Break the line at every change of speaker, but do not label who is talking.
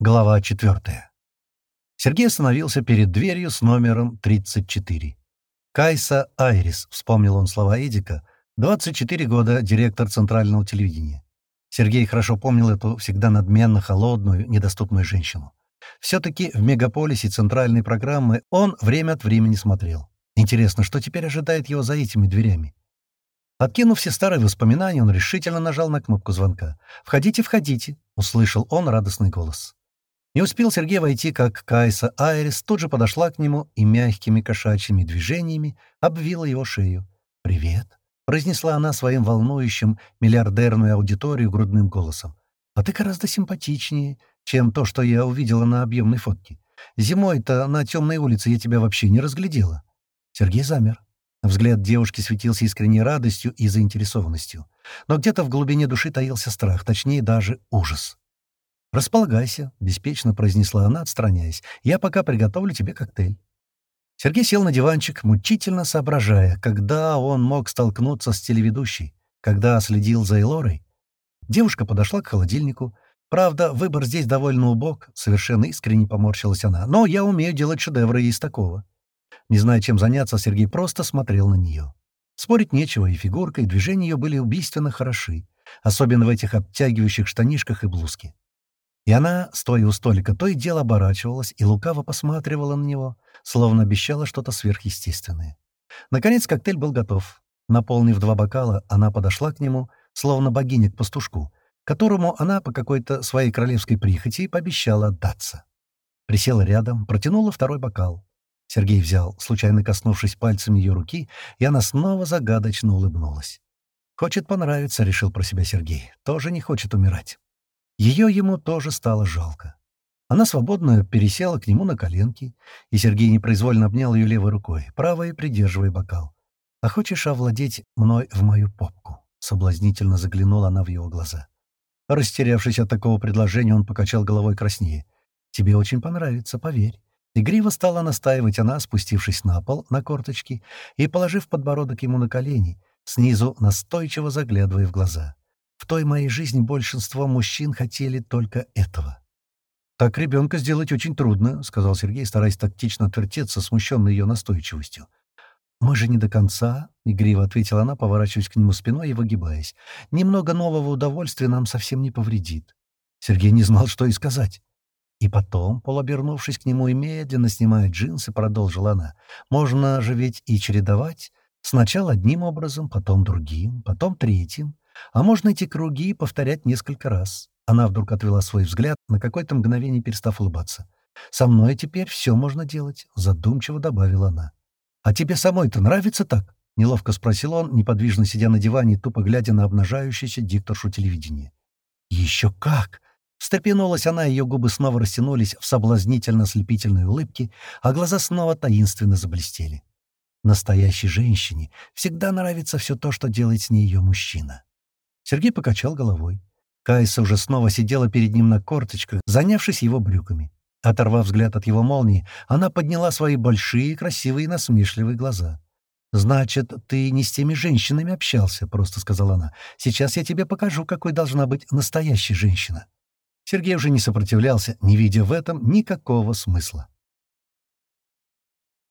Глава 4. Сергей остановился перед дверью с номером 34. «Кайса Айрис», — вспомнил он слова Эдика, 24 года, директор центрального телевидения. Сергей хорошо помнил эту всегда надменно холодную, недоступную женщину. Все-таки в мегаполисе центральной программы он время от времени смотрел. Интересно, что теперь ожидает его за этими дверями? Откинув все старые воспоминания, он решительно нажал на кнопку звонка. «Входите, входите», — услышал он радостный голос. Не успел Сергей войти, как Кайса Айрис тут же подошла к нему и мягкими кошачьими движениями обвила его шею. «Привет», — произнесла она своим волнующим миллиардерную аудиторию грудным голосом. «А ты гораздо симпатичнее, чем то, что я увидела на объемной фотке. Зимой-то на темной улице я тебя вообще не разглядела». Сергей замер. Взгляд девушки светился искренней радостью и заинтересованностью. Но где-то в глубине души таился страх, точнее даже ужас. «Располагайся», — беспечно произнесла она, отстраняясь. «Я пока приготовлю тебе коктейль». Сергей сел на диванчик, мучительно соображая, когда он мог столкнуться с телеведущей, когда следил за Элорой. Девушка подошла к холодильнику. Правда, выбор здесь довольно убог, совершенно искренне поморщилась она. «Но я умею делать шедевры из такого». Не зная, чем заняться, Сергей просто смотрел на нее. Спорить нечего, и фигурка, и движения ее были убийственно хороши, особенно в этих обтягивающих штанишках и блузке. И она, стоя у столика, то и дело оборачивалась и лукаво посматривала на него, словно обещала что-то сверхъестественное. Наконец коктейль был готов. Наполнив два бокала, она подошла к нему, словно богиня к пастушку, которому она по какой-то своей королевской прихоти пообещала отдаться. Присела рядом, протянула второй бокал. Сергей взял, случайно коснувшись пальцами ее руки, и она снова загадочно улыбнулась. «Хочет понравиться», — решил про себя Сергей. «Тоже не хочет умирать». Ее ему тоже стало жалко. Она свободно пересела к нему на коленки, и Сергей непроизвольно обнял ее левой рукой, правой придерживая бокал. «А хочешь овладеть мной в мою попку?» — соблазнительно заглянула она в его глаза. Растерявшись от такого предложения, он покачал головой краснее. «Тебе очень понравится, поверь». Игриво стала настаивать она, спустившись на пол, на корточки, и положив подбородок ему на колени, снизу настойчиво заглядывая в глаза. В той моей жизни большинство мужчин хотели только этого. «Так ребенка сделать очень трудно», — сказал Сергей, стараясь тактично отвертеться, смущенный ее настойчивостью. «Мы же не до конца», — игриво ответила она, поворачиваясь к нему спиной и выгибаясь. «Немного нового удовольствия нам совсем не повредит». Сергей не знал, что и сказать. И потом, полуобернувшись к нему и медленно снимая джинсы, продолжила она. «Можно же ведь и чередовать. Сначала одним образом, потом другим, потом третьим. А можно эти круги повторять несколько раз. Она вдруг отвела свой взгляд, на какое-то мгновение перестав улыбаться. «Со мной теперь все можно делать», — задумчиво добавила она. «А тебе самой-то нравится так?» — неловко спросил он, неподвижно сидя на диване тупо глядя на обнажающийся дикторшу телевидения. «Еще как!» Встрепенулась она, ее губы снова растянулись в соблазнительно-слепительной улыбке, а глаза снова таинственно заблестели. Настоящей женщине всегда нравится все то, что делает с ней ее мужчина. Сергей покачал головой. Кайса уже снова сидела перед ним на корточках, занявшись его брюками. Оторвав взгляд от его молнии, она подняла свои большие, красивые, насмешливые глаза. «Значит, ты не с теми женщинами общался», — просто сказала она. «Сейчас я тебе покажу, какой должна быть настоящая женщина». Сергей уже не сопротивлялся, не видя в этом никакого смысла.